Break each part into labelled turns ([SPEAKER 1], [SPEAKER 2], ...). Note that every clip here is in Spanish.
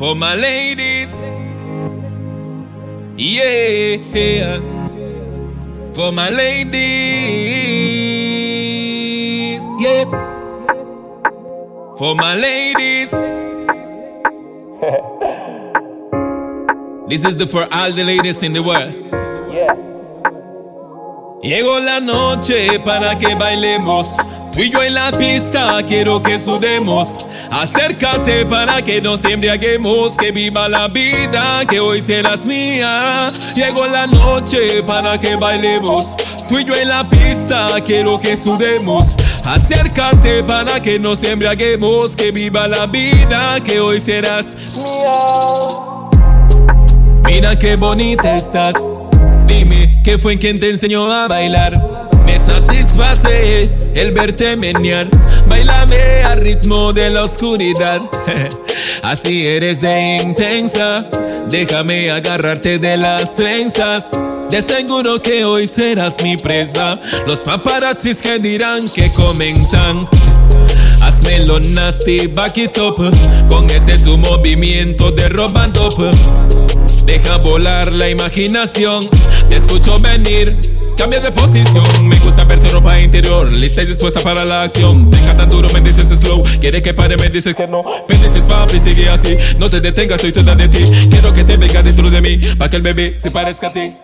[SPEAKER 1] For my ladies. Yeah. For my ladies. Yeah. For my ladies. This is the for all the ladies in the world.
[SPEAKER 2] Yeah.
[SPEAKER 1] Llegó la noche para que bailemos. Tú y yo en la pista quiero que sudemos. Acércate para que nos embriaguemos. Que viva la vida, que hoy serás mía. Llegó la noche para que bailemos. Tú y yo en la pista quiero que sudemos. Acércate para que nos embriaguemos. Que viva la vida, que hoy serás Mira qué bonita estás. Dime, ¿qué fue quien te enseñó a bailar? Me satisface el verte menear. Bailame al ritmo de la oscuridad. Así eres de intensa. Déjame agarrarte de las trenzas. De seguro que hoy serás mi presa. Los paparazzis que dirán que comentan. Hazmelo nasty, back it up Con ese tu movimiento de robando Deja volar la imaginación Te escucho venir Cambia de posición, me gusta verte ropa interior. Lista y dispuesta para la acción. Deja tan duro, me dices slow. Quiere que pare, me dices que no. Dices papi, sigue así. No te detengas, soy toda de ti. Quiero que te venga dentro de mí Pa' que el bebé se parezca a ti.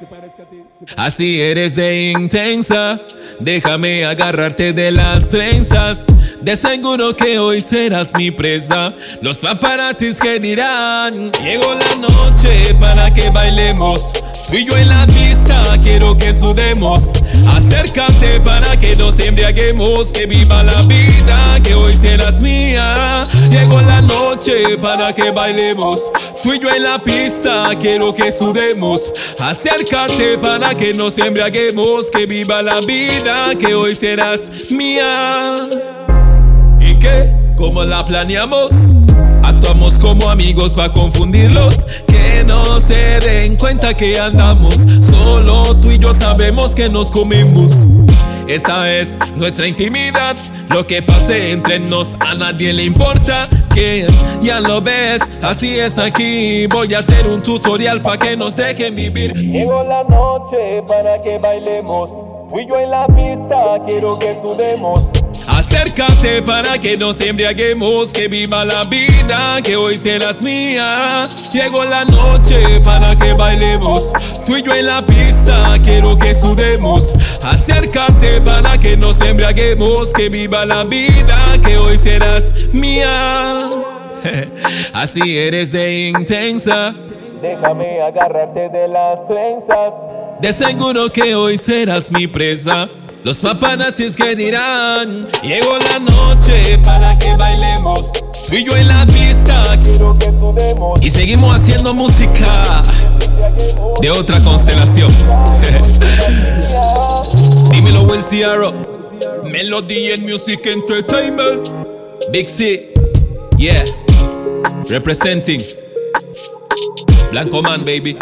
[SPEAKER 1] Así eres de intensa, déjame agarrarte de las trenzas. De seguro que hoy serás mi presa. Los paparazzis que dirán: Llegó la noche para que bailemos. Tú y yo en la pista quiero que sudemos. Acércate para que nos embriaguemos. Que viva la vida, que hoy serás mía. Llegó la noche para que bailemos. Tú y yo en la pista quiero que sudemos. Acércate para que nos embriaguemos. Que viva la vida, que hoy serás mía. ¿Y qué? ¿Cómo la planeamos? Actuamos como amigos para confundirlos. Que no se den cuenta que andamos. Solo tú y yo sabemos que nos comemos. Esta es nuestra intimidad. Lo que pase entre nos a nadie le importa. Que ya lo ves, así es aquí. Voy a hacer un tutorial para que nos dejen vivir.
[SPEAKER 2] Llegó la noche para que bailemos. Tú yo en la pista quiero que sudemos.
[SPEAKER 1] Acércate para que nos embriaguemos, que viva la vida, que hoy serás mía. Llegó la noche para que bailemos, tú y yo en la pista, quiero que sudemos. Acércate para que nos embriaguemos, que viva la vida, que hoy serás mía. Así eres de intensa,
[SPEAKER 2] Déjame agarrarte de las trenzas.
[SPEAKER 1] de seguro que hoy serás mi presa. Los paparazzis que dirán, llegó la noche para que bailemos. Tú y yo en la pista
[SPEAKER 2] Quiero que
[SPEAKER 1] y seguimos haciendo música de otra constelación. Dímelo, Will Ciaro. Melody and Music Entertainment. Big C. Yeah. Representing. Blanco Man, baby.